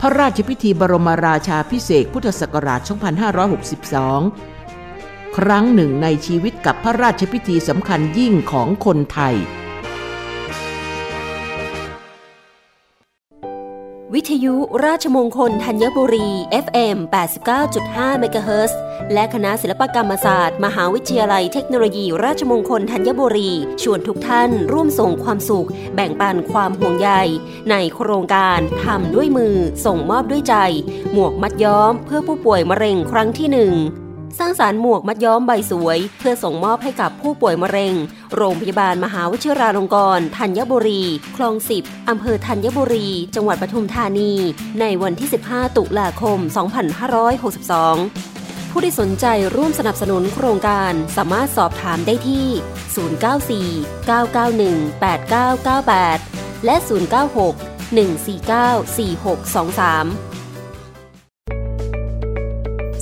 พระราชพิธีบรมราชาพิเศษพุทธศักราช 2562 ครั้งหนึ่งในชีวิตกับพระราชพิธีสำคัญยิ่งของคนไทย วิทยุราชมงคลธัญบุรี FM 89.5 MHz และคณะศิลปกรรมศาสตร์ มหาวิทยาลัยเทคโนโลยีราชมงคลธัญบุรี ชวนทุกท่านร่วมส่งความสุข แบ่งปันความห่วงใย ในโครงการทำด้วยมือ ส่งมอบด้วยใจ หมวกมัดย้อมเพื่อผู้ป่วยมะเร็งครั้งที่หนึ่ง สร้างสารรค์หมวกมัดย้อมใบสวย เพื่อส่งมอบให้กับผู้ป่วยมะเร็ง โรงพยาบาลมหาวิทยาลงกรณ์ธัญบุรี คลองสิบอำเภอธัญบุรี จังหวัดปทุมธานี ในวันที่ 15 ตุลาคม 2562ผู้ที่สนใจร่วมสนับสนุนโครงการสามารถสอบถามได้ที่ 094 991 8998 และ 096 149 4623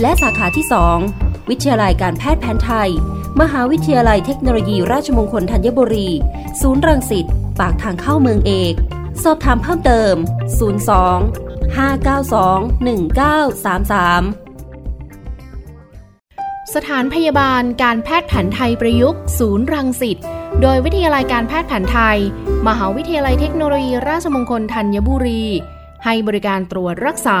และสาขาที่ 2 วิทยาลัยการแพทย์แผนไทย มหาวิทยาลัยเทคโนโลยีราชมงคลธัญบุรี ศูนย์รังสิตปากทางเข้าเมืองเอก สอบถามเพิ่มเติม 02 592 1933 สถานพยาบาลการแพทย์แผนไทยประยุกต์ ศูนย์รังสิต โดยวิทยาลัยการแพทย์แผนไทย มหาวิทยาลัยเทคโนโลยีราชมงคลธัญบุรี ให้บริการตรวจรักษา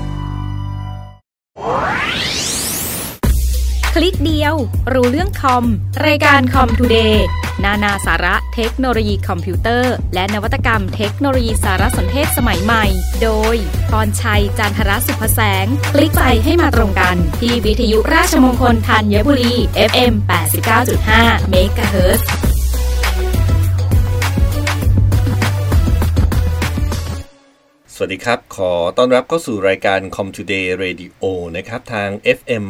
ลิกเดียว รู้เรื่องคอม รายการคอมทูเดย์นานาสาระเทคโนโลยีคอมพิวเตอร์ และนวัตกรรมเทคโนโลยีสารสนเทศสมัยใหม่ โดยพรชัยจันทรสุภแสง คลิกไปให้มาตรงกัน ที่วิทยุราชมงคลธัญบุรี FM 89.5 MHz ส วัสดีครับ ขอต้อนรับเข้าสู่รายการ Com Today Radio นะครับ ทาง FM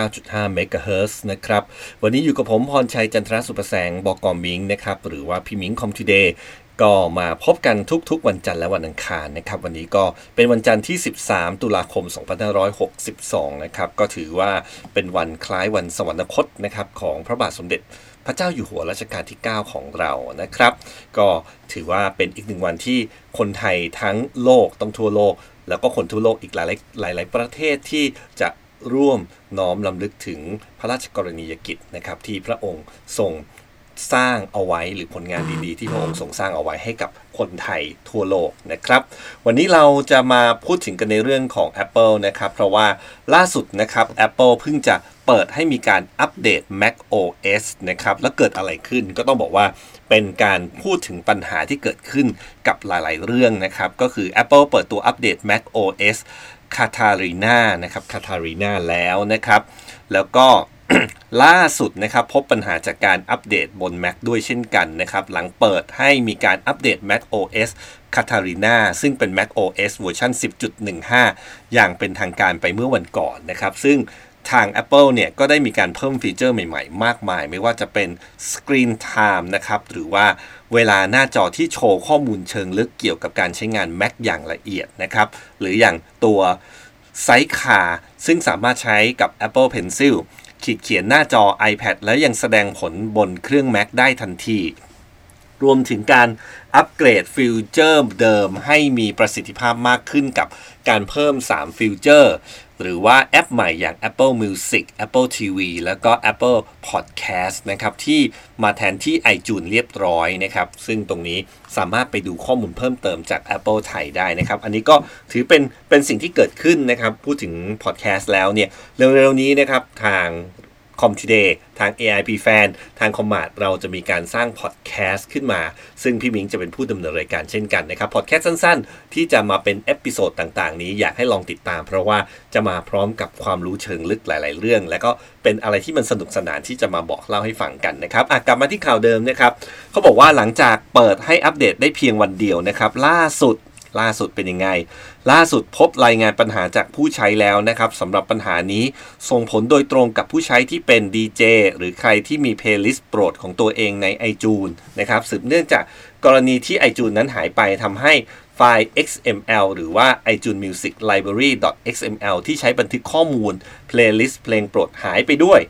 89.5 MHz นะครับ วันนี้อยู่กับผมพรชัยจันทรสุประแสงบอกกอมิงนะครับ หรือว่าพี่มิง Com Today ก็มาพบกันทุกๆ วันจันทร์และวันอังคารนะครับ วันนี้ก็เป็นวันจันทร์ที่ 13 ตุลาคม 2562 นะครับ ก็ถือว่าเป็นวันคล้ายวันสวรรคตนะครับของพระบาทสมเด็จ พระเจ้าอยู่หัวรัชกาลที่ 9 ของเรานะครับ ก็ถือว่าเป็นอีกหนึ่งวันที่คนไทยทั้งโลกต้องทั่วโลก แล้วก็คนทั่วโลกอีกหลายหลายประเทศที่จะร่วมน้อมลำลึกถึงพระราชกรณียกิจนะครับที่พระองค์ทรง สร้างเอาไว้หรือผลงานดีๆ ที่พระองค์ทรงสร้างเอาไว้ให้กับคนไทยทั่วโลกนะครับ วันนี้เราจะมาพูดถึงกันในเรื่องของ Apple นะครับ เพราะว่าล่าสุดนะครับ Apple เพิ่งจะเปิดให้มีการอัปเดต Mac OS นะครับ แล้วเกิดอะไรขึ้นก็ต้องบอกว่าเป็นการพูดถึงปัญหาที่เกิดขึ้นกับหลายๆเรื่องนะครับ ก็คือ Apple เปิดตัวอัปเดต Mac OS c a t a r i n a นะครับ c a t a r i n a แล้วนะครับ แล้วก็ ล่าสุดนะครับพบปัญหาจากการอัปเดตบน Mac ด้วยเช่นกันนะครับ หลังเปิดให้มีการอัปเดต Mac OS c a t a r i n a ซึ่งเป็น Mac OS เวอร์ชัน10.15 อย่างเป็นทางการไปเมื่อวันก่อนนะครับ ซึ่งทาง Apple เนี่ยก็ได้มีการเพิ่มฟีเจอร์ใหม่ๆ มากมาย ไม่ว่าจะเป็น Screen Time นะครับหรือว่าเวลาหน้าจอที่โชว์ข้อมูลเชิงลึกเกี่ยวกับการใช้งาน Mac อย่างละเอียดนะครับ หรืออย่างตัว Sidecar ซึ่งสามารถใช้กับ Apple Pencil ขีดเขียนหน้าจอ iPad แล้วยังแสดงผลบนเครื่อง Mac ได้ทันที รวมถึงการอัปเกรดฟีเจอร์เดิมให้มีประสิทธิภาพมากขึ้นกับการเพิ่ม 3 ฟีเจอร์ หรือว่าแอปใหม่อย่าง Apple Music Apple TV แล้วก็ Apple Podcast นะครับที่มาแทนที่ iTunes เรียบร้อยนะครับ ซึ่งตรงนี้สามารถไปดูข้อมูลเพิ่มเติมจาก Apple ไทยได้นะครับ อันนี้ก็ถือเป็นเป็นสิ่งที่เกิดขึ้นนะครับ พูดถึง Podcast แล้วเนี่ยเร็วๆนี้นะครับทาง Com Today ทาง ARIP Fan ทางคอมมาดเราจะมีการสร้างพอดแคสต์ขึ้นมา ซึ่งพี่มิงจะเป็นผู้ดำเนินรายการเช่นกันนะครับพอดแคสต์สั้นๆ ที่จะมาเป็น episode ต่างๆ นี้อยากให้ลองติดตาม เพราะว่าจะมาพร้อมกับความรู้เชิงลึกหลาย ๆ เรื่อง และก็เป็นอะไรที่มันสนุกสนานที่จะมาบอกเล่าให้ฟังกันนะครับกลับมาที่ข่าวเดิมนะครับเขาบอกว่าหลังจากเปิดให้อัปเดตได้เพียงวันเดียวนะครับล่าสุด ล่าสุดเป็นยังไง ล่าสุดพบรายงานปัญหาจากผู้ใช้แล้วนะครับสำหรับปัญหานี้ส่งผลโดยตรงกับผู้ใช้ที่เป็น DJ หรือใครที่มี playlist โปรดของตัวเองใน iTunes นะครับสืบเนื่องจากกรณีที่ iTunes นั้นหายไปทำให้ไฟล์ XML หรือว่า iTunes Music Library .xml ที่ใช้บันทึกข้อมูล playlist เพลงโปรดหายไปด้วย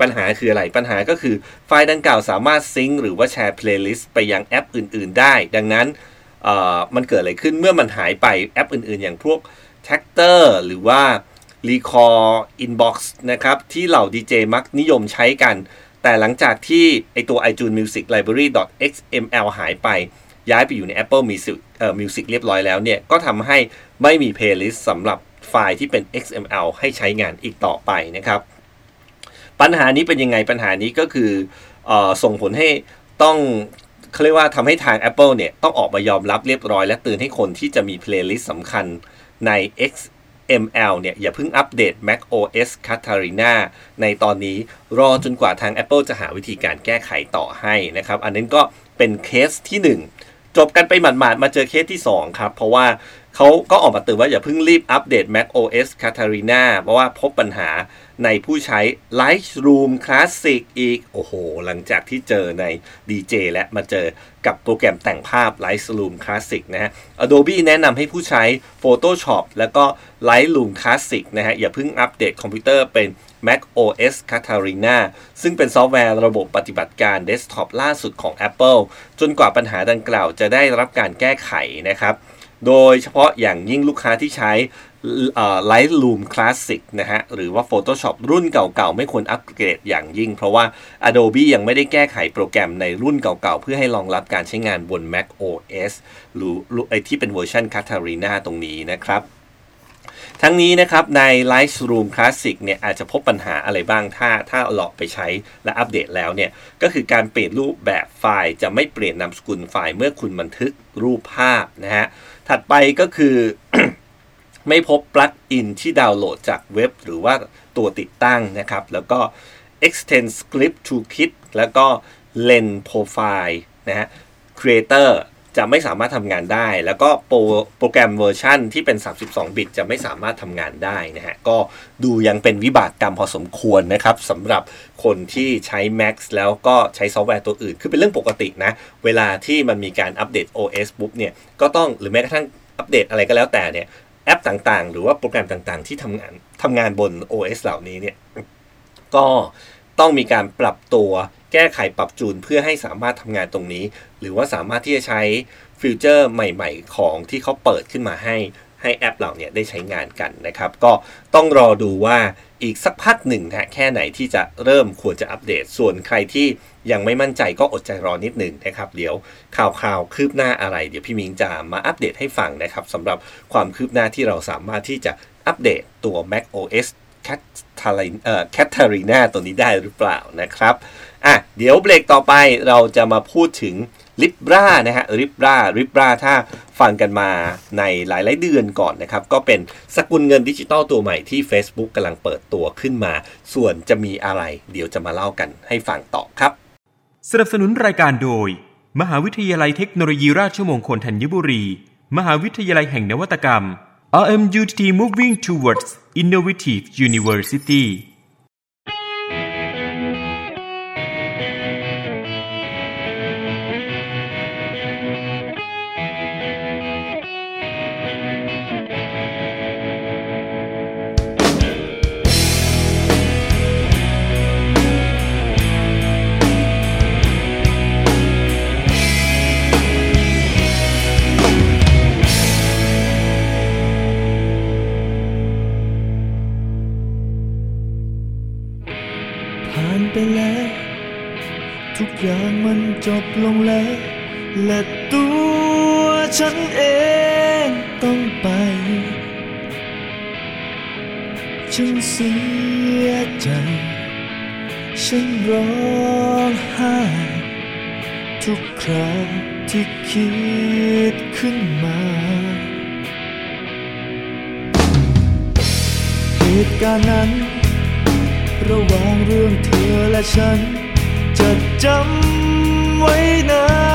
ปัญหาคืออะไร ปัญหาก็คือไฟล์ดังกล่าวสามารถ sync หรือว่าแชร์ playlist ไปยังแอปอื่น ๆ ได้ ดังนั้น มันเกิดอะไรขึ้นเมื่อมันหายไปแอปอื่นๆ อย่างพวก t a c t o r หรือว่า Rekordbox นะครับ ที่เหล่า DJ มักนิยมใช้กัน แต่หลังจากที่ไอตัว iTunes Music Library .xml หายไป ย้ายไปอยู่ใน Apple Music เอ่อ Music เรียบร้อยแล้วเนี่ย ก็ทำให้ไม่มี Playlist สำหรับไฟล์ที่เป็น XML ให้ใช้งานอีกต่อไปนะครับ ปัญหานี้เป็นยังไงปัญหานี้ก็คืออส่งผลให้ต้อง เขาเรียกว่าทำให้ทาง Apple เนี่ย ต้องออกมายอมรับเรียบร้อย และเตือนให้คนที่จะมี playlist สำคัญใน XML เนี่ย อย่าเพิ่งอัปเดต Mac OS Catalina ในตอนนี้รอจนกว่าทาง Apple จะหาวิธีการแก้ไขต่อให้นะครับ อันนั้นก็เป็นเคสที่ 1 จบกันไปหมาดๆมาเจอเคสที่ 2 ครับ เพราะว่าเขาก็ออกมาเตือนว่าอย่าเพิ่งรีบอัปเดต Mac OS Catalina เพราะว่าพบปัญหา ในผู้ใช้ Lightroom Classic อีก โอ้โห หลังจากที่เจอใน DJ และมาเจอกับโปรแกรมแต่งภาพ Lightroom Classic นะฮะ Adobe แนะนำให้ผู้ใช้ Photoshop แล้วก็ Lightroom Classic นะฮะ อย่าเพิ่งอัปเดตคอมพิวเตอร์เป็น Mac OS Catalina ซึ่งเป็นซอฟต์แวร์ระบบปฏิบัติการเดสก์ท็อปล่าสุดของ Apple จนกว่าปัญหาดังกล่าวจะได้รับการแก้ไขนะครับ โดยเฉพาะอย่างยิ่งลูกค้าที่ใช้ Lightroom Classic นะฮะ หรือว่า Photoshop รุ่นเก่าๆ ไม่ควรอัปเกรดอย่างยิ่ง เพราะว่า Adobe ยังไม่ได้แก้ไขโปรแกรมในรุ่นเก่าๆ เพื่อให้รองรับการใช้งานบน Mac OS หรือไอที่เป็นเวอร์ชัน Catalina ตรงนี้นะครับทั้งนี้นะครับใน Lightroom Classic เนี่ยอาจจะพบปัญหาอะไรบ้างถ้าถ้าหลอกไปใช้และอัปเดตแล้วเนี่ยก็คือการเปลี่ยนรูปแบบไฟล์จะไม่เปลี่ยนนามสกุลไฟล์เมื่อคุณบันทึกรูปภาพนะฮะถัดไปก็คือ ไม่พบปลั๊กอินที่ดาวน์โหลดจากเว็บ หรือว่าตัวติดตั้งนะครับ แล้วก็ extend script to kit แล้วก็ lens profile นะฮะ creator จะไม่สามารถทำงานได้ แล้วก็โปรโปรแกรมเวอร์ชันที่เป็น 32 บิต จะไม่สามารถทำงานได้นะฮะ ก็ดูยังเป็นวิบากกรรมพอสมควรนะครับสำหรับคนที่ใช้ Mac แล้วก็ใช้ซอฟต์แวร์ตัวอื่น คือเป็นเรื่องปกตินะ เวลาที่มันมีการอัปเดต OS ปุ๊บเนี่ย ก็ต้องหรือแม้กระทั่งอัปเดตอะไรก็แล้วแต่เนี่ย แอปต่างๆ หรือว่าโปรแกรมต่างๆ ที่ทำงานทำงานบน OS เหล่านี้เนี่ยก็ต้องมีการปรับตัวแก้ไขปรับจูนเพื่อให้สามารถทำงานตรงนี้ หรือว่าสามารถที่จะใช้ฟิวเจอร์ใหม่ ๆ ของที่เขาเปิดขึ้นมาให้ให้แอปเหล่านี้ได้ใช้งานกันนะครับ ก็ต้องรอดูว่าอีกสักพักหนึ่งนะแค่ไหนที่จะเริ่มควรจะอัปเดต ส่วนใครที่ ยังไม่มั่นใจก็อดใจรอนิดหนึ่งนะครับ เดี๋ยวข่าวคราวคืบหน้าอะไร เดี๋ยวพี่มิงจะมาอัปเดตให้ฟังนะครับสำหรับความคืบหน้าที่เราสามารถที่จะอัปเดตตัว Mac OS Catalin เอ่อ Catalina ตัวนี้ได้หรือเปล่านะครับอะเดี๋ยวเบรกต่อไปเราจะมาพูดถึง Libra นะฮะ Libra Libra ถ้าฟังกันมาในหลาย ๆ เดือนก่อนนะครับ ก็เป็นสกุลเงินดิจิตอลตัวใหม่ที่ Facebook กำลังเปิดตัวขึ้นมา ส่วนจะมีอะไร เดี๋ยวจะมาเล่ากันให้ฟังต่อครับ สนับสนุนรายการโดย มหาวิทยาลัยเทคโนโลยีราชมงคลธัญบุรี มหาวิทยาลัยแห่งนวัตกรรม RMUTT Moving Towards Innovative University จบลงแล้ว และตัวฉันเองต้องไป ฉันเสียใจ ฉันร้องไห้ ทุกคราวที่คิดขึ้นมาเหตุการณ์นั้น ระหว่างเรื่องเธอและฉัน จะจำ ไว้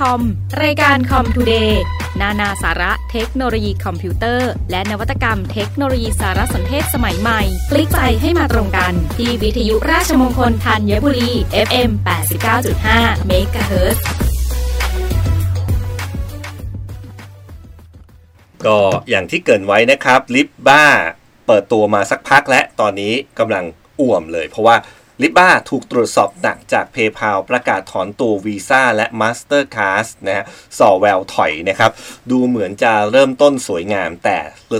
คอม รายการ Com Today นานาสาระเทคโนโลยีคอมพิวเตอร์ และนวัตกรรมเทคโนโลยีสารสนเทศสมัยใหม่ คลิกไปให้มาตรงกัน ที่วิทยุราชมงคลธัญบุรี FM 89.5เมกะเฮิรตซ์ก็อย่างที่เกริ่นไว้นะครับ Libra เปิดตัวมาสักพักและตอนนี้กำลังอ่วมเลย เพราะว่า ลิบ้าถูกตรวจสอบหนักจาก PayPal ประกาศถอนตัววีซ่าและ Mastercard นะฮะส่อแววถอยนะครับ ดูเหมือนจะเริ่มต้นสวยงาม แต่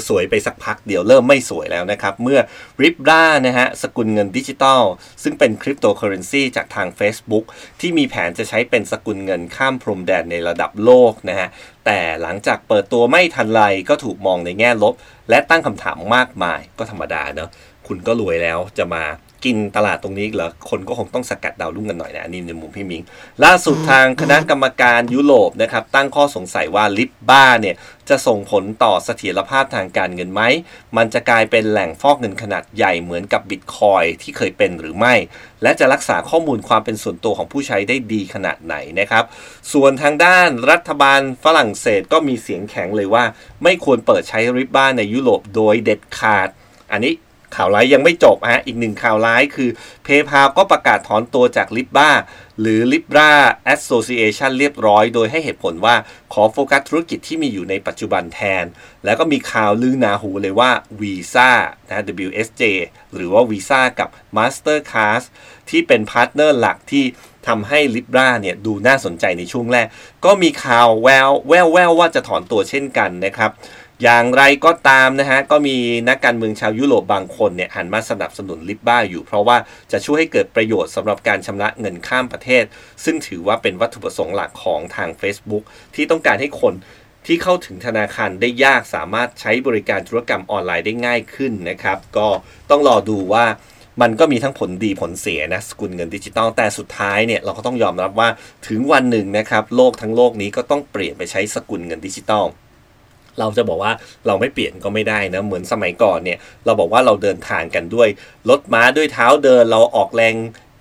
สวยไปสักพักเดี๋ยวเริ่มไม่สวยแล้วนะครับ เมื่อ r i b r a นะฮะสกุลเงินดิจิตอลซึ่งเป็นคริปโตเคอเรนซีจากทาง Facebook ที่มีแผนจะใช้เป็นสกุลเงินข้ามพรมแดนในระดับโลกนะฮะแต่หลังจากเปิดตัวไม่ทันไรก็ถูกมองในแง่ลบ และตั้งคำถามมากมายก็ธรรมดาเนอะคุณก็รวยแล้วจะมา กินตลาดตรงนี้อีกเหรอคนก็คงต้องสกัดดาวรุ่งกันหน่อยนะอันนี้ในมุมพี่มิง ล่าสุดทางคณะกรรมการยุโรปนะครับตั้งข้อสงสัยว่าลิบบ้าเนี่ยจะส่งผลต่อเสถียรภาพทางการเงินไหม มันจะกลายเป็นแหล่งฟอกเงินขนาดใหญ่เหมือนกับบิตคอยที่เคยเป็นหรือไม่ และจะรักษาข้อมูลความเป็นส่วนตัวของผู้ใช้ได้ดีขนาดไหนนะครับ ส่วนทางด้านรัฐบาลฝรั่งเศสก็มีเสียงแข็งเลยว่า ไม่ควรเปิดใช้ Libra ในยุโรปโดยเด็ดขาด อันนี้ ข่าวร้ายยังไม่จบฮะอีกหนึ่งข่าวร้ายคือ PayPal ก็ประกาศถอนตัวจาก Libra หรือ Libra Association เรียบร้อย โดยให้เหตุผลว่าขอโฟกัสธุรกิจที่มีอยู่ในปัจจุบันแทน แล้วก็มีข่าวลือหนาหูเลยว่า Visa นะ WSJ หรือว่า Visa กับ Mastercard ที่เป็น partner หลักที่ทำให้ Libra เนี่ยดูน่าสนใจในช่วงแรก ก็มีข่าวแววแววแววว่าจะถอนตัวเช่นกันนะครับ อย่างไรก็ตามนะฮะ ก็มีนักการเมืองชาวยุโรปบางคนเนี่ยหันมาสนับสนุนลิบบ้าอยู่ เพราะว่าจะช่วยให้เกิดประโยชน์สำหรับการชำระเงินข้ามประเทศ ซึ่งถือว่าเป็นวัตถุประสงค์หลักของทาง Facebook ที่ต้องการให้คนที่เข้าถึงธนาคารได้ยากสามารถใช้บริการธุรกรรมออนไลน์ได้ง่ายขึ้นนะครับ ก็ต้องรอดูว่ามันก็มีทั้งผลดีผลเสียนะสกุลเงินดิจิตอลแต่สุดท้ายเนี่ยเราก็ต้องยอมรับว่าถึงวันหนึ่งนะครับโลกทั้งโลกนี้ก็ต้องเปลี่ยนไปใช้สกุลเงินดิจิตอล เราจะบอกว่าเราไม่เปลี่ยนก็ไม่ได้นะเหมือนสมัยก่อนเนี่ย เราบอกว่าเราเดินทางกันด้วยรถม้าด้วยเท้าเดินเราออกแรง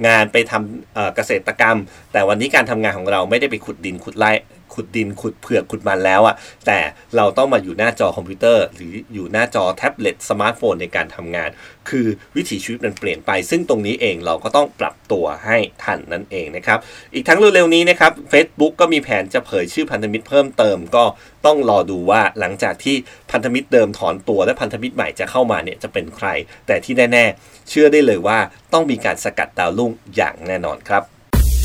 งานไปทำเกษตรกรรม แต่วันนี้การทำงานของเราไม่ได้ไปขุดดินขุดไร่ ขุดดินขุดเผือกขุดมันแล้วอะแต่เราต้องมาอยู่หน้าจอคอมพิวเตอร์ หรืออยู่หน้าจอแท็บเล็ตสมาร์ทโฟนในการทำงาน คือวิถีชีวิตมันเปลี่ยนไป ซึ่งตรงนี้เองเราก็ต้องปรับตัวให้ทันนั่นเองนะครับ อีกทั้งเร็วๆนี้นะครับ Facebook ก็มีแผนจะเผยชื่อพันธมิตรเพิ่มเติมก็ต้องรอดูว่าหลังจากที่พันธมิตรเดิมถอนตัวและพันธมิตรใหม่จะเข้ามาเนี่ยจะเป็นใคร แต่ที่แน่ ๆ เชื่อได้เลยว่าต้องมีการสกัดดาวรุ่งอย่างแน่นอนครับ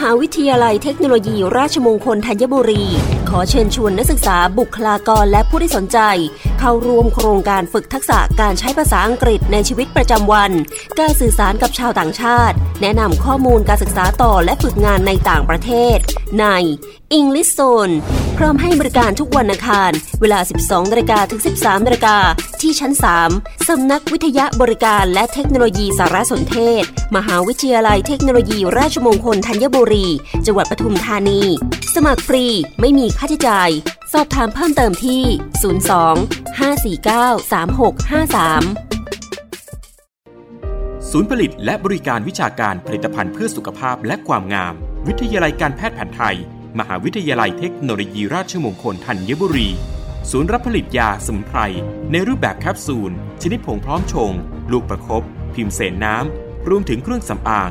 หาวิทยาลัยเทคโนโลยีราชมงคลธัญบุรี ขอเชิญชวนนักศึกษาบุคลากรและผู้ที่สนใจ เข้าร่วมโครงการฝึกทักษะการใช้ภาษาอังกฤษในชีวิตประจำวัน การสื่อสารกับชาวต่างชาติ แนะนำข้อมูลการศึกษาต่อและฝึกงานในต่างประเทศ ใน English Zone พร้อมให้บริการทุกวันอังคาร เวลา 12นาฬิกาถึง 13นาฬิกาที่ชั้น 3 สำนักวิทยาบริการและเทคโนโลยีสารสนเทศ มหาวิทยาลัยเทคโนโลยีราชมงคลธัญบุรีจังหวัดปทุมธานี สมัครฟรีไม่มีค่าใช้จ่าย สอบถามเพิ่มเติมที่ 02 549 3653 ศูนย์ผลิตและบริการวิชาการผลิตภัณฑ์เพื่อสุขภาพและความงาม วิทยาลัยการแพทย์แผนไทย มหาวิทยาลัยเทคโนโลยีราชมงคลธัญบุรี ศูนย์รับผลิตยาสมุนไพรในรูปแบบแคปซูล ชนิดผงพร้อมชง ลูกประคบพิมพ์เสนน้ำรวมถึงเครื่องสำอาง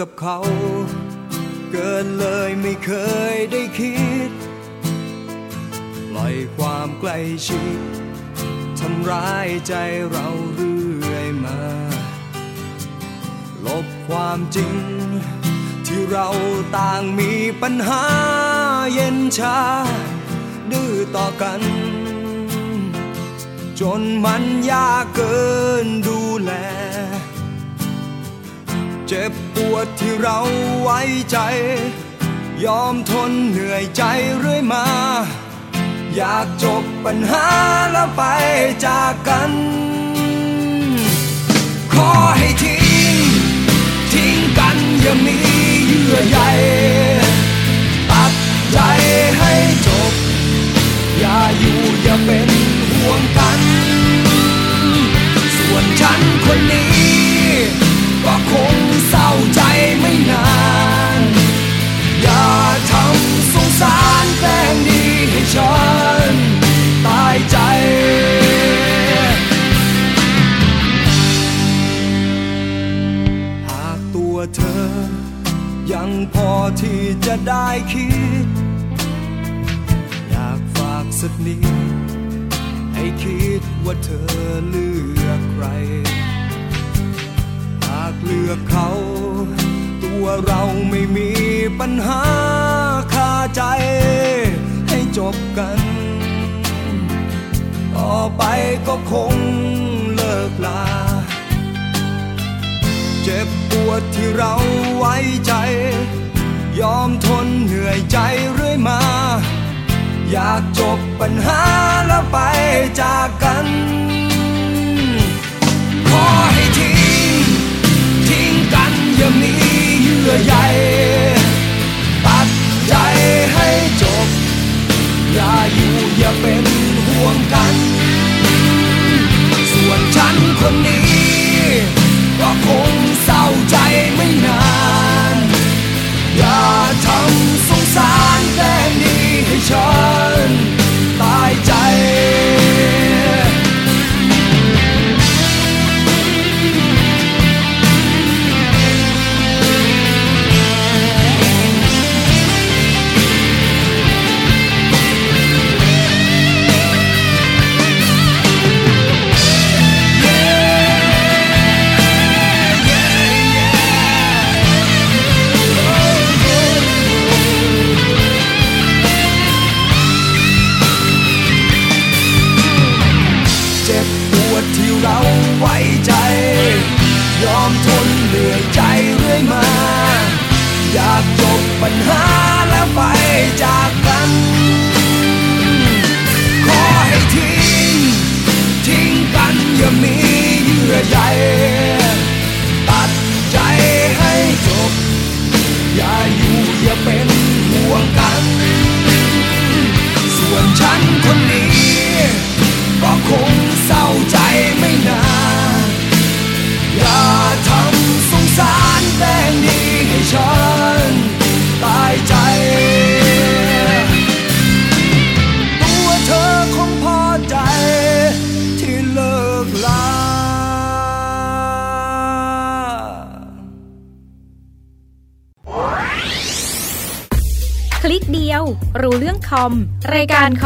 กับเขา เกินเลยไม่เคยได้คิด ปล่อยความใกล้ชิดทำร้ายใจเราเรื่อยมา ลบความจริง ที่เราต่างมีปัญหาเย็นชา ดื้อต่อกัน จนมันยากเกินดูแล เจ็บปวดที่เราไว้ใจ ยอมทนเหนื่อยใจเรื่อยมา อยากจบปัญหาแล้วไปจากกัน ขอให้ทิ้ง ทิ้งกันอย่ามีเยื่อใย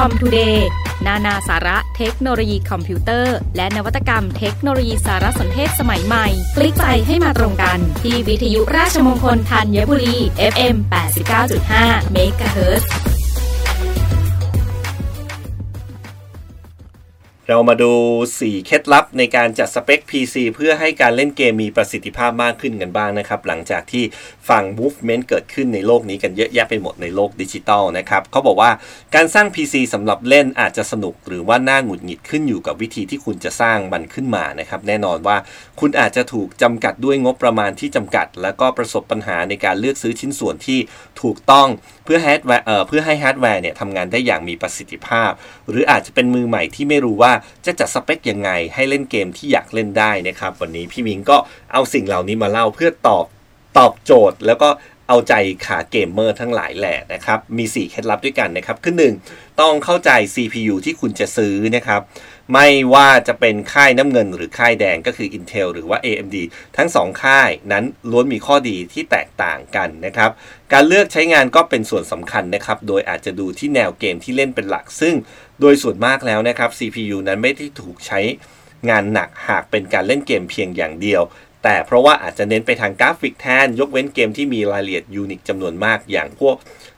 COM TODAY นานาสาระเทคโนโลยีคอมพิวเตอร์ และนวัตกรรมเทคโนโลยีสารสนเทศสมัยใหม่ คลิกใจให้มาตรงกัน ที่วิทยุราชมงคลธัญบุรี FM 89.5 MHz เรามาดู 4 เคล็ดลับในการจัดสเปค PC เพื่อให้การเล่นเกมมีประสิทธิภาพมากขึ้นกันบ้างนะครับ หลังจากที่ฟัง movement เกิดขึ้นในโลกนี้กันเยอะแยะไปหมดในโลกดิจิตอลนะครับเขาบอกว่าการสร้าง PC สำหรับเล่นอาจจะสนุกหรือว่าน่าหงุดหงิดขึ้นอยู่กับวิธีที่คุณจะสร้างมันขึ้นมานะครับ แน่นอนว่าคุณอาจจะถูกจำกัดด้วยงบประมาณที่จำกัด แล้วก็ประสบปัญหาในการเลือกซื้อชิ้นส่วนที่ถูกต้อง เพื่อฮาร์ดแวร์เอ่อเพื่อให้ฮาร์ดแวร์เนี่ยทำงานได้อย่างมีประสิทธิภาพ หรืออาจจะเป็นมือใหม่ที่ไม่รู้ว่าจะจัดสเปคยังไง ให้เล่นเกมที่อยากเล่นได้นะครับ วันนี้พี่มิงก็เอาสิ่งเหล่านี้มาเล่าเพื่อตอบตอบโจทย์ แล้วก็เอาใจขาเกมเมอร์ทั้งหลายแหละนะครับ มี 4 เคล็ดลับด้วยกันนะครับ คือ 1 ต้องเข้าใจ CPU ที่คุณจะซื้อนะครับ ไม่ว่าจะเป็นค่ายน้ำเงินหรือค่ายแดงก็คือ Intel หรือว่า AMD ทั้ง 2 ค่ายนั้นล้วนมีข้อดีที่แตกต่างกันนะครับ การเลือกใช้งานก็เป็นส่วนสำคัญนะครับ โดยอาจจะดูที่แนวเกมที่เล่นเป็นหลัก ซึ่งโดยส่วนมากแล้วนะครับ CPU นั้นไม่ได้ถูกใช้งานหนักหากเป็นการเล่นเกมเพียงอย่างเดียว แต่เพราะว่าอาจจะเน้นไปทางกราฟิกแทน ยกเว้นเกมที่มีรายละเอียดยูนิคจำนวนมากอย่างพวก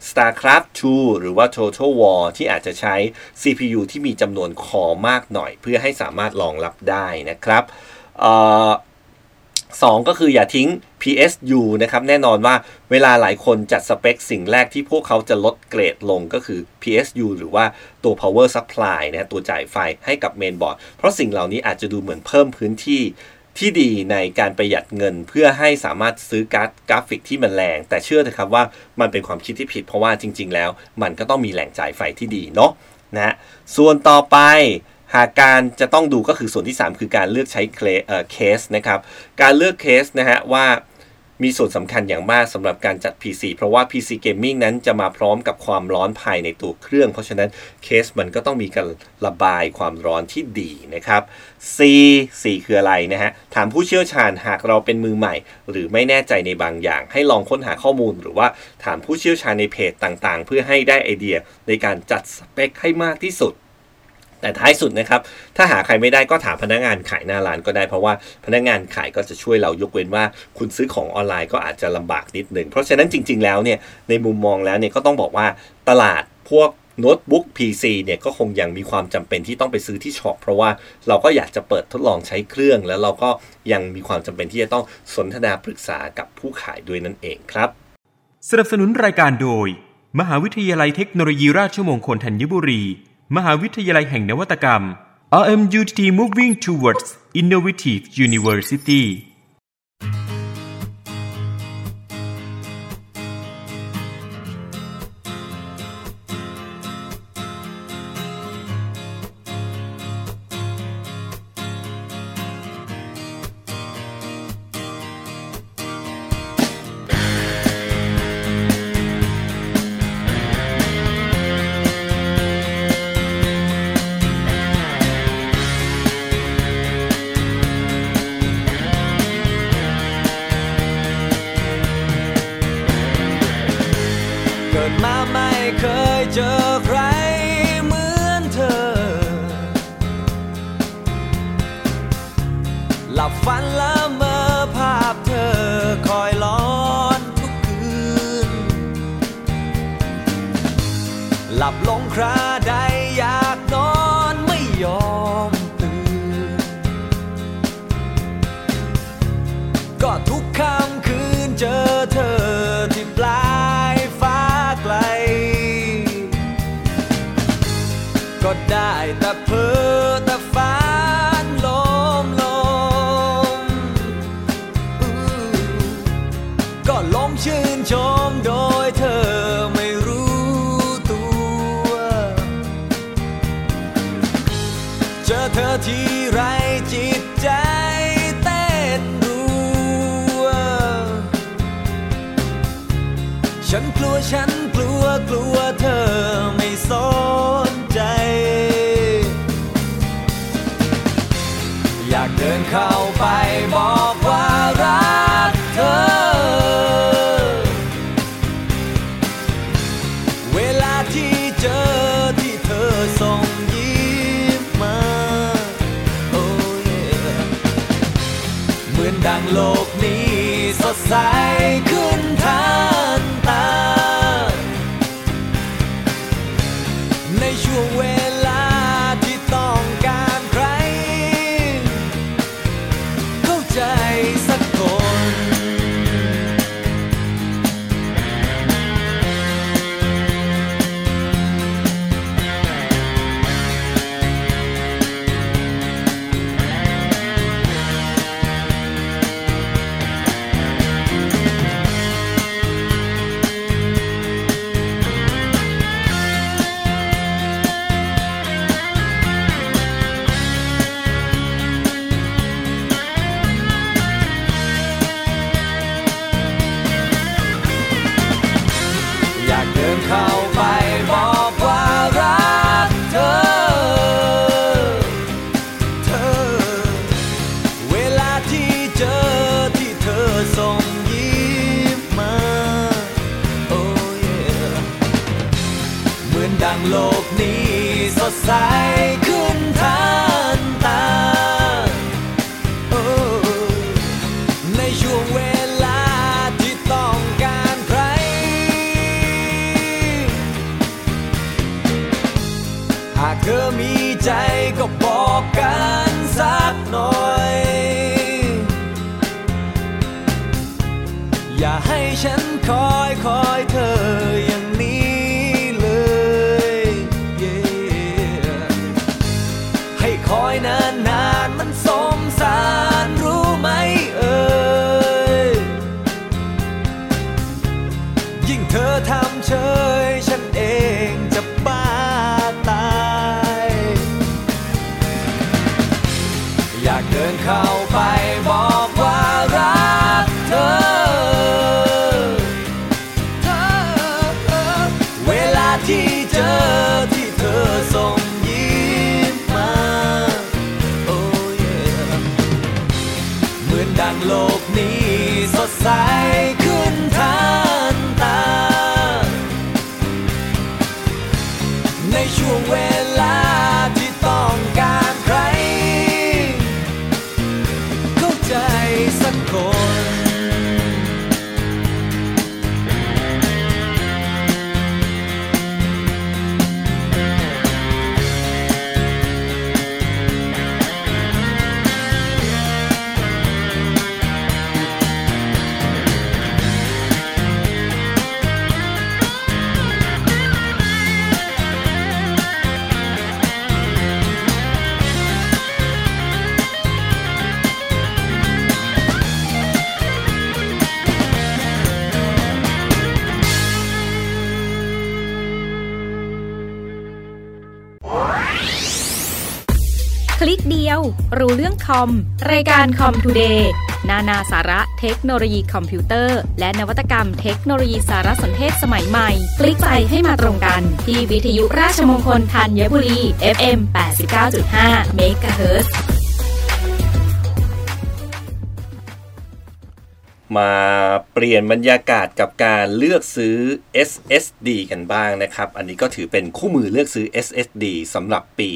StarCraft 2 หรือว่า Total War ที่อาจจะใช้ CPU ที่มีจำนวนคอมากหน่อย เพื่อให้สามารถรองรับได้นะครับออสองก็คืออย่าทิ้ง PSU นะครับ แน่นอนว่าเวลาหลายคนจัดสเปคสิ่งแรกที่พวกเขาจะลดเกรดลงก็คือ PSU หรือว่าตัว power supply นะตัวจ่ายไฟให้กับเมนบอร์ดเพราะสิ่งเหล่านี้อาจจะดูเหมือนเพิ่มพื้นที่ ที่ดีในการประหยัดเงินเพื่อให้สามารถซื้อการ์ดกราฟิกที่มันแรง แต่เชื่อเถอะครับว่ามันเป็นความคิดที่ผิด เพราะว่าจริง ๆ แล้ว มันก็ต้องมีแหล่งจ่ายไฟที่ดีเนาะนะส่วนต่อไปหากการจะต้องดูก็คือส่วนที่ 3 คือการเลือกใช้เคลเอ่อเคสนะครับ การเลือกเคสนะฮะว่า มีส่วนสำคัญอย่างมากสำหรับการจัด PC เพราะว่า PC Gaming นั้นจะมาพร้อมกับความร้อนภายในตัวเครื่อง เพราะฉะนั้นเคสมันก็ต้องมีการระบายความร้อนที่ดีนะครับ C C คืออะไรนะฮะ ถามผู้เชี่ยวชาญหากเราเป็นมือใหม่ หรือไม่แน่ใจในบางอย่าง ให้ลองค้นหาข้อมูล หรือว่าถามผู้เชี่ยวชาญในเพจต่างๆ เพื่อให้ได้ไอเดียในการจัดสเปคให้มากที่สุด แต่ท้ายสุดนะครับ ถ้าหาใครไม่ได้ก็ถามพนักงานขายหน้าร้านก็ได้เพราะว่าพนักงานขายก็จะช่วยเรายกเว้นว่า คุณซื้อของออนไลน์ก็อาจจะลำบากนิดหนึ่งเพราะฉะนั้นจริง ๆ แล้วเนี่ยในมุมมองแล้วเนี่ยก็ต้องบอกว่าตลาดพวกโน้ตบุ๊ก PC เนี่ยก็คงยังมีความจำเป็นที่ต้องไปซื้อที่ช็อปเพราะว่าเราก็อยากจะเปิดทดลองใช้เครื่อง แล้วเราก็ยังมีความจำเป็นที่จะต้องสนทนาปรึกษากับผู้ขายด้วยนั่นเองครับ สนับสนุนรายการโดย มหาวิทยาลัยเทคโนโลยีราชมงคลธัญบุรี มหาวิทยาลัยแห่งนวัตกรรม RMUTT Moving Towards Innovative University เจอเธอที่ไรจิตใจเต้นรัว ฉันกลัวฉันกลัวกลัวเธอไม่สนใจ อยากเดินเข้าไปบอก กันสักหน่อย อย่าให้ฉันคอยคอย รู้เรื่องคอม รายการคอมทูเดย์นานาสาระเทคโนโลยีคอมพิวเตอร์ และนวัตกรรมเทคโนโลยีสารสนเทศสมัยใหม่ คลิกไปให้มาตรงกัน ที่วิทยุราชมงคลธัญบุรี FM 89.5เมาเปลี่ยนบรรยากาศกับการเลือกซื้อ SSD กันบ้างนะครับ อันนี้ก็ถือเป็นคู่มือเลือกซื้อ SSD สำหรับปี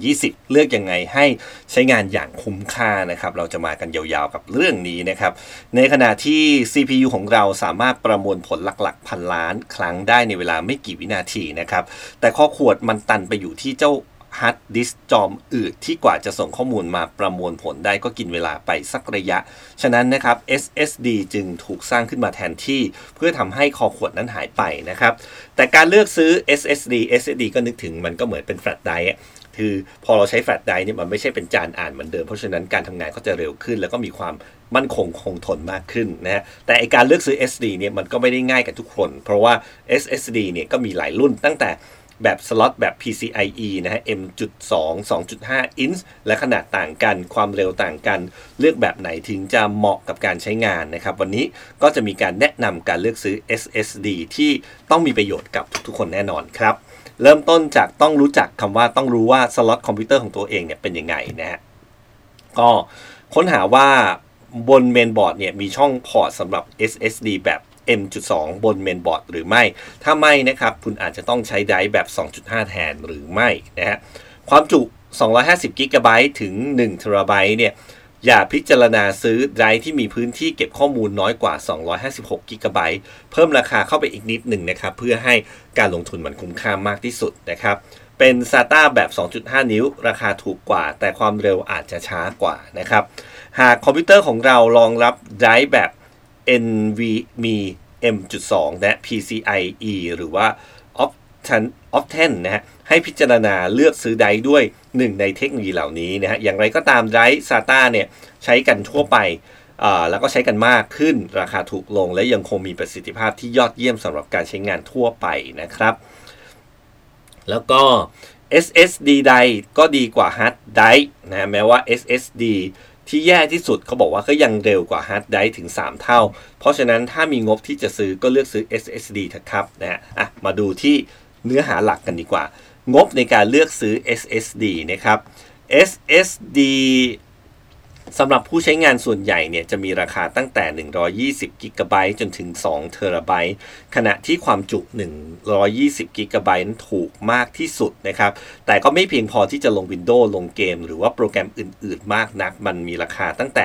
2020 เลือกยังไงให้ใช้งานอย่างคุ้มค่านะครับ เราจะมากันยาวๆกับเรื่องนี้นะครับ ในขณะที่ CPU ของเราสามารถประมวลผลหลักๆ พันล้านครั้งได้ในเวลาไม่กี่วินาทีนะครับ แต่คอขวดมันตันไปอยู่ที่เจ้า ฮาร์ดดิสก์จอมอืดที่กว่าจะส่งข้อมูลมาประมวลผลได้ก็กินเวลาไปสักระยะ ฉะนั้นนะครับ SSD จึงถูกสร้างขึ้นมาแทนที่เพื่อทำให้คอขวดนั้นหายไปนะครับ แต่การเลือกซื้อ SSD SSD ก็นึกถึงมันก็เหมือนเป็นแฟลชไดร์คือพอเราใช้แฟลชไดร์เนี่ยมันไม่ใช่เป็นจานอ่านเหมือนเดิม เพราะฉะนั้นการทำงานก็จะเร็วขึ้น แล้วก็มีความมั่นคงคงทนมากขึ้นนะฮะแต่การเลือกซื้อ SD เนี่ยมันก็ไม่ได้ง่ายกับทุกคน เพราะว่า SSD เนี่ยก็มีหลายรุ่นตั้งแต่ แบบสล็อตแบบ PCIe นะฮะ M.2 2.5 inch และขนาดต่างกัน ความเร็วต่างกัน เลือกแบบไหนถึงจะเหมาะกับการใช้งานนะครับ วันนี้ก็จะมีการแนะนำการเลือกซื้อ SSD ที่ต้องมีประโยชน์กับทุกๆคนแน่นอนครับ เริ่มต้นจากต้องรู้จักคำว่าต้องรู้ว่าสล็อตคอมพิวเตอร์ของตัวเองเนี่ยเป็นยังไงนะฮะก็ค้นหาว่าบนเมนบอร์ดเนี่ยมีช่องพอร์ตสำหรับ SSD แบบ M.2 บนเมนบอร์ดหรือไม่ ถ้าไม่นะครับ คุณอาจจะต้องใช้ไดร์แบบ 2.5 แทนหรือไม่นะฮะ ความจุ 250กิกะไบต์ถึง1เทราไบต์เนี่ย อย่าพิจารณาซื้อไดร์ที่มีพื้นที่เก็บข้อมูลน้อยกว่า 256กิกะไบต์เพิ่มราคาเข้าไปอีกนิดหนึ่งนะครับ เพื่อให้การลงทุนมันคุ้มค่ามากที่สุดนะครับเป็น SATA แบบ 2.5 นิ้ว ราคาถูกกว่า แต่ความเร็วอาจจะช้ากว่านะครับ หากคอมพิวเตอร์ของเรารองรับไดร์แบบ NVMe M.2 และ PCIe หรือว่า Optane Optane นะฮะให้พิจารณาเลือกซื้อไดร์ด้วยหนึ่งในเทคโนโลยีเหล่านี้นะฮะอย่างไรก็ตามไดร์ SATA เนี่ยใช้กันทั่วไปแล้วก็ใช้กันมากขึ้นราคาถูกลง และยังคงมีประสิทธิภาพที่ยอดเยี่ยมสำหรับการใช้งานทั่วไปนะครับ แล้วก็ SSD ใดก็ดีกว่า Hard Drive นะแม้ว่า SSD ที่แย่ที่สุดเขาบอกว่าก็ยังเร็วกว่าฮาร์ดดิสก์ถึง 3 เท่า เพราะฉะนั้นถ้ามีงบที่จะซื้อก็เลือกซื้อ SSD เถอะครับนะฮะอะมาดูที่เนื้อหาหลักกันดีกว่า งบในการเลือกซื้อ SSD นะครับ SSD สำหรับผู้ใช้งานส่วนใหญ่เนี่ยจะมีราคาตั้งแต่ 120กิกะไบต์จนถึง2เทราไบต์ขณะที่ความจุ 120กิกะไบต์นั้นถูกมากที่สุดนะครับ แต่ก็ไม่เพียงพอที่จะลง Windows ลงเกม หรือว่าโปรแกรมอื่น ๆ มากนัก มันมีราคาตั้งแต่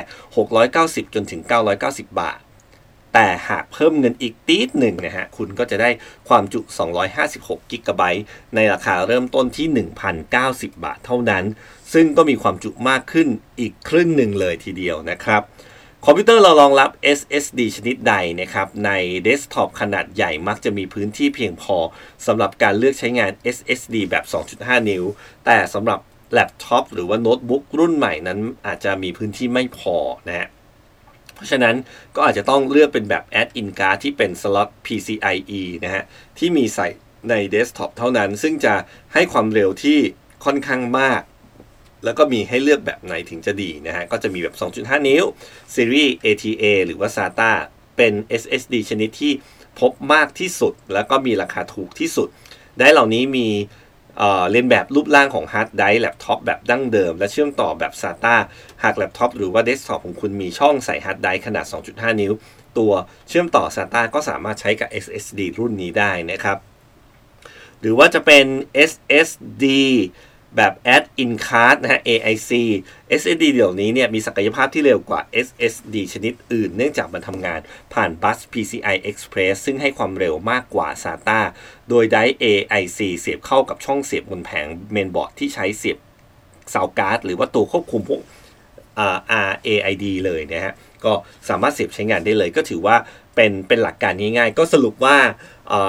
690 จนถึง 990 บาท แต่หากเพิ่มเงินอีกนิดหนึ่งนะฮะ คุณก็จะได้ความจุ 256กิกะไบต์ในราคาเริ่มต้นที่ 1,090 บาทเท่านั้น ซึ่งก็มีความจุมากขึ้นอีกครึ่งหนึ่งเลยทีเดียวนะครับ คอมพิวเตอร์เรารองรับ SSD ชนิดใดนะครับ ในเดสก์ท็อปขนาดใหญ่มักจะมีพื้นที่เพียงพอสำหรับการเลือกใช้งาน SSD แบบ 2.5 นิ้ว แต่สำหรับแล็ปท็อปหรือว่าโน้ตบุ๊กรุ่นใหม่นั้นอาจจะมีพื้นที่ไม่พอนะฮะเพราะฉะนั้นก็อาจจะต้องเลือกเป็นแบบ Add-in card ที่เป็นสล็อต PCIe นะฮะที่มีใส่ในเดสก์ท็อปเท่านั้น ซึ่งจะให้ความเร็วที่ค่อนข้างมาก แล้วก็มีให้เลือกแบบไหนถึงจะดีนะฮะ ก็จะมีแบบ 2.5 นิ้ว Serial ATA หรือว่า SATA เป็น SSD ชนิดที่พบมากที่สุด แล้วก็มีราคาถูกที่สุด ไดร์เหล่านี้มีเออเลียนแบบรูปร่างของฮาร์ดไดร์แล็ปท็อปแบบดั้งเดิม และเชื่อมต่อแบบ SATA หากแล็ปท็อปหรือว่าเดสก์ท็อปของคุณมีช่องใส่ฮาร์ดไดร์ขนาด 2.5 นิ้ว ตัวเชื่อมต่อ SATA ก็สามารถใช้กับ SSD รุ่นนี้ได้นะครับ หรือว่าจะเป็น SSD แบบ Add-in card นะฮะ AIC SSD เดี๋ยวนี้เนี่ยมีศักยภาพที่เร็วกว่า SSD ชนิดอื่น เนื่องจากมันทำงานผ่านบัส PCI Express ซึ่งให้ความเร็วมากกว่า SATA โดยได้ AIC เสียบเข้ากับช่องเสียบบนแผงเมนบอร์ดที่ใช้เสียบ sound card หรือว่าตัวควบคุมพวก RAID เลยนะฮะ ก็สามารถเสียบใช้งานได้เลย ก็ถือว่าเป็นเป็นหลักการง่ายๆ ก็สรุปว่า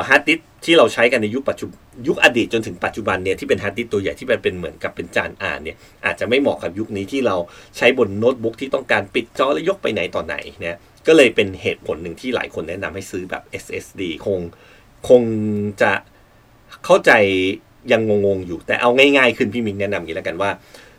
ฮาร์ดดิสที่เราใช้กันในยุคปัจจุยุคอดีตจนถึงปัจจุบันเนี่ยที่เป็นฮาร์ดดิสตัวใหญ่ที่เป็นเป็นเหมือนกับเป็นจานอ่านเนี่ยอาจจะไม่เหมาะกับยุคนี้ที่เราใช้บนโน้ตบุ๊กที่ต้องการปิดจอและยกไปไหนต่อไหนนะก็เลยเป็นเหตุผลหนึ่งที่หลายคนแนะนำให้ซื้อแบบ SSD คงคงจะเข้าใจยังงงๆอยู่แต่เอาง่ายๆ ขึ้นพี่มิงแนะนำอย่างนี้แล้วกันว่า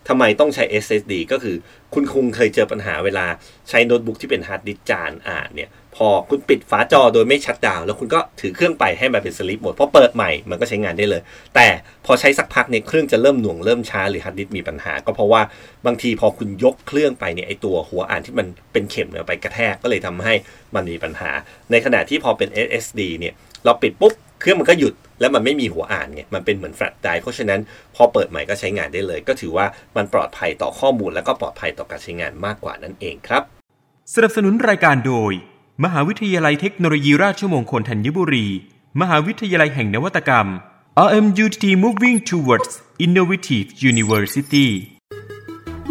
ทำไมต้องใช้ SSD ก็คือคุณคงเคยเจอปัญหาเวลาใช้โน้ตบุ๊กที่เป็นฮาร์ดดิสจานอ่านเนี่ย พอคุณปิดฝาจอโดยไม่ shut down แล้วคุณก็ถือเครื่องไปให้มันเป็น sleep mode พอเปิดใหม่มันก็ใช้งานได้เลย แต่พอใช้สักพักเนี่ยเครื่องจะเริ่มหน่วงเริ่มช้าหรือฮาร์ดดิสก์มีปัญหา ก็เพราะว่าบางทีพอคุณยกเครื่องไปเนี่ยไอตัวหัวอ่านที่มันเป็นเข็มเนี่ยไปกระแทกก็เลยทำให้มันมีปัญหา ในขณะที่พอเป็น SSD เนี่ยเราปิดปุ๊บเครื่องมันก็หยุดแล้วมันไม่มีหัวอ่านไง มันเป็นเหมือนแฟลชไดร์เพราะฉะนั้นพอเปิดใหม่ก็ใช้งานได้เลย ก็ถือว่ามันปลอดภัยต่อข้อมูล แล้วก็ปลอดภัยต่อการใช้งานมากกว่านั่นเองครับ สนับสนุนรายการโดย มหาวิทยาลัยเทคโนโลยีราชมงคลธัญบุรี มหาวิทยาลัยแห่งนวัตกรรม RMUTT Moving Towards Innovative University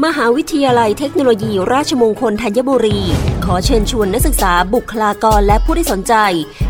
มหาวิทยาลัยเทคโนโลยีราชมงคลธัญบุรี ขอเชิญชวนนักศึกษาบุคลากรและผู้ที่สนใจ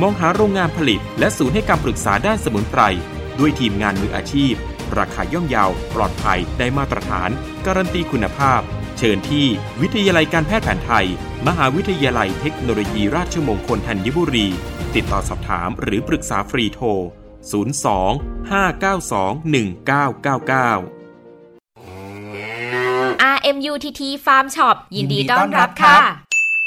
มองหาโรงงานผลิต และศูนย์ให้คำปรึกษาด้านสมุนไพร ด้วยทีมงานมืออาชีพ ราคาย่อมเยาว ปลอดภัยได้มาตรฐาน การันตีคุณภาพ เชิญที่วิทยาลัยการแพทย์แผนไทย มหาวิทยาลัยเทคโนโลยีราชมงคลธัญบุรี ติดต่อสอบถามหรือปรึกษาฟรีโทร 02 592 1999 RMUTT Farm Shop ยินดีต้อนรับค่ะ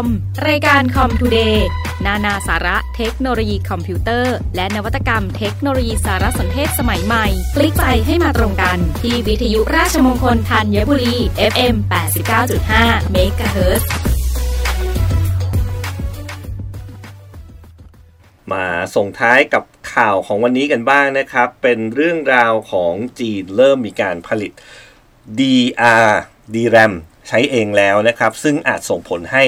อม รายการคอมทูเดย์นานาสาระเทคโนโลยีคอมพิวเตอร์ และนวัตกรรมเทคโนโลยีสารสนเทศสมัยใหม่ คลิกไปให้มาตรงกัน ที่วิทยุราชมงคลธัญบุรี FM 89.5 MHz มาส่งท้ายกับข่าวของวันนี้กันบ้างนะครับ เป็นเรื่องราวของจีนเริ่มมีการผลิต DR DRAM ใช้เองแล้วนะครับ ซึ่งอาจส่งผลให้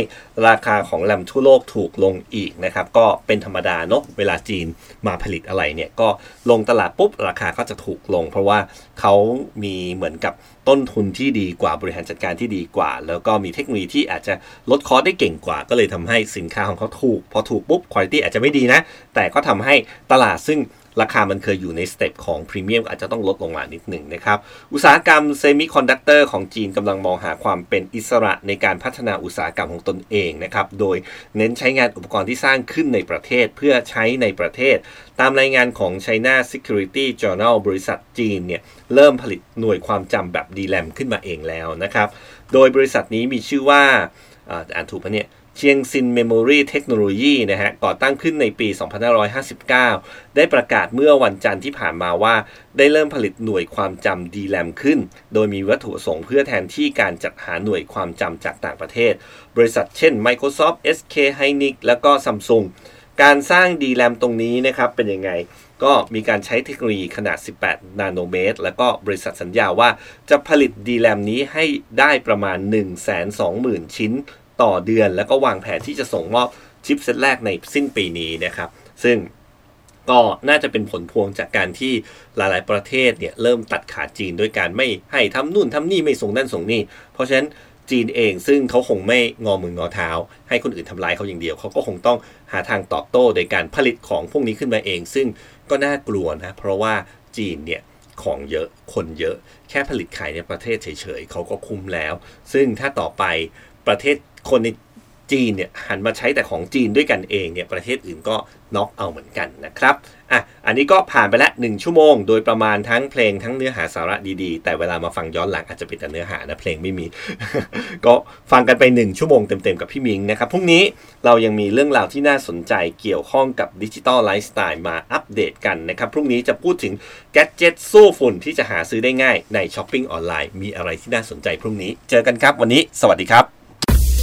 ราคาของแรมทั่วโลกถูกลงอีกนะครับ ก็เป็นธรรมดาเนาะเวลาจีนมาผลิตอะไรเนี่ย ก็ลงตลาดปุ๊บ ราคาก็จะถูกลง เพราะว่าเขามีเหมือนกับต้นทุนที่ดีกว่าบริหารจัดการที่ดีกว่า แล้วก็มีเทคโนโลยีที่อาจจะลดคอสได้เก่งกว่า ก็เลยทำให้สินค้าของเขาถูก พอถูกปุ๊บคุณภาพอาจจะไม่ดีนะ แต่ก็ทำให้ตลาดซึ่ง ราคามันเคยอยู่ใน step ของพรีเมียมอาจจะต้องลดลงมานิดหนึ่งนะครับ อุตสาหกรรมเซมิคอนดักเตอร์ของจีนกำลังมองหาความเป็นอิสระในการพัฒนาอุตสาหกรรมของตนเองนะครับ โดยเน้นใช้งานอุปกรณ์ที่สร้างขึ้นในประเทศเพื่อใช้ในประเทศ ตามรายงานของ China Security Journal บริษัทจีนเนี่ยเริ่มผลิตหน่วยความจำแบบ DRAM ขึ้นมาเองแล้วนะครับ โดยบริษัทนี้มีชื่อว่าอ่านถูกปะเนี่ย เชียงซิน Memory Technology นะฮะก่อตั้งขึ้นในปี 2559 ได้ประกาศเมื่อวันจันทร์ที่ผ่านมาว่า ได้เริ่มผลิตหน่วยความจำ DRAM ขึ้น โดยมีวัตถุประสงค์เพื่อแทนที่การจัดหาหน่วยความจำจากต่างประเทศ บริษัทเช่น Microsoft SK Hynix แล้วก็ Samsung การสร้าง DRAM ตรงนี้นะครับเป็นยังไงก็มีการใช้เทคโนโลยีขนาด 18 นาโนเมตร แล้วก็บริษัทสัญญาว่าจะผลิต DRAM นี้ให้ได้ประมาณ 120,000 ชิ้น ต่อเดือน แล้วก็วางแผนที่จะส่งมอบชิปเซตแรกในสิ้นปีนี้นะครับ ซึ่งก็น่าจะเป็นผลพวงจากการที่หลายๆ ประเทศเนี่ยเริ่มตัดขาดจีนด้วยการไม่ให้ทำนู่นทำนี่ไม่ส่งนั่นส่งนี่ เพราะฉะนั้นจีนเองซึ่งเขาคงไม่งอมืองอเท้า ให้คนอื่นทำลายเขาอย่างเดียว เขาก็คงต้องหาทางตอบโต้โดยการผลิตของพวกนี้ขึ้นมาเอง ซึ่งก็น่ากลัวนะ เพราะว่าจีนเนี่ยของเยอะคนเยอะแค่ผลิตขายในประเทศเฉยๆเขาก็คุ้มแล้ว ซึ่งถ้าต่อไปประเทศ คนในจีนเนี่ยหันมาใช้แต่ของจีนด้วยกันเองเนี่ยประเทศอื่นก็น็อกเอาเหมือนกันนะครับอะอันนี้ก็ผ่านไปแล้ว1ชั่วโมง โดยประมาณทั้งเพลงทั้งเนื้อหาสาระดีๆ แต่เวลามาฟังย้อนหลังอาจจะเป็นแต่เนื้อหานะเพลงไม่มี ก็ฟังกันไป 1 ชั่วโมงเต็มๆกับพี่มิงนะครับพรุ่งนี้เรายังมีเรื่องราวที่น่าสนใจเกี่ยวข้องกับดิจิตอลไลฟ์สไตล์มาอัปเดตกันนะครับพรุ่งนี้จะพูดถึงแกจ g e t สู้ฝุ่นที่จะหาซื้อได้ง่ายในช้อปปิ้งออนไลน์มีอะไรที่น่าสนใจพรุ่งนี้ เจอกันครับวันนี้ สวัสดีครับ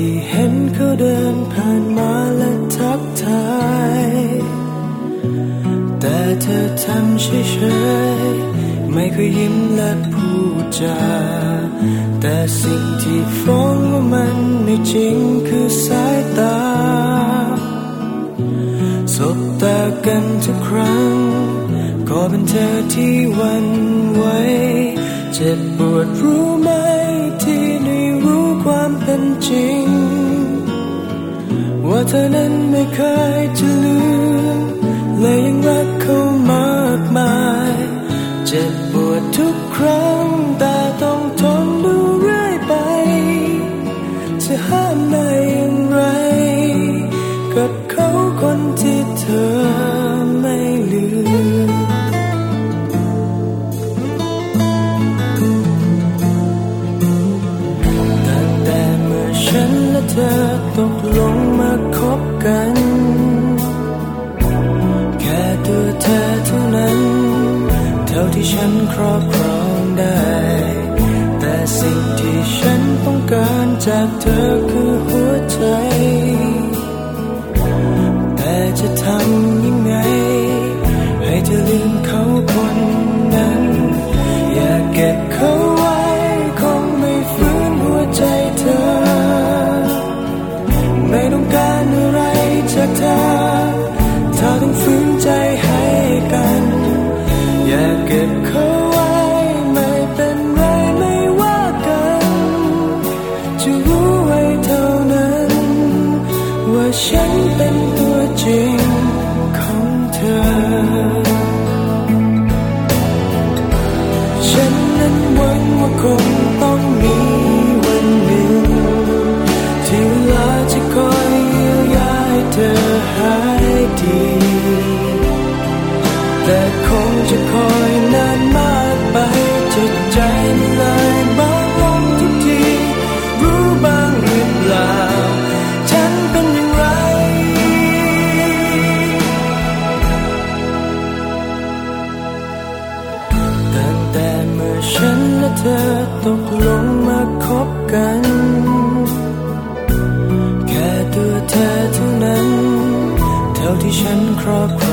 ที่เห็นเขาเดินผ่านมาและทักทาย แต่เธอทำเฉยๆไม่เคยยิ้มและพูดจา แต่สิ่งที่ฟ้องว่ามันไม่จริงคือสายตา สบตากันทุกครั้ง ก็เป็นเธอที่วันไหวเจ็บปวด ความเป็นจริง ว่าเธอนั้นไม่เคยจะลืมและยังรักเขามากมาย เจ็บปวดทุกครั้งแต่ต้องทนดูเรื่อยไป จะห้ามได้อย่างไร กับเขาคนที่เธอ ฉันและเธอตกลงมาคบกัน แค่ตัวเธอเท่านั้น เท่าที่ฉันครอบครองได้ แต่สิ่งที่ฉันต้องการจากเธอคือหัวใจ จะคอยนานมากไปจิตใจลายบางลงทุกที รู้บ้างหรือเปล่า ฉันเป็นอย่างไร ตั้งแต่เมื่อฉันและเธอตกลงมาคบกัน แค่ตัวเธอเท่านั้น เท่าที่ฉันครอบ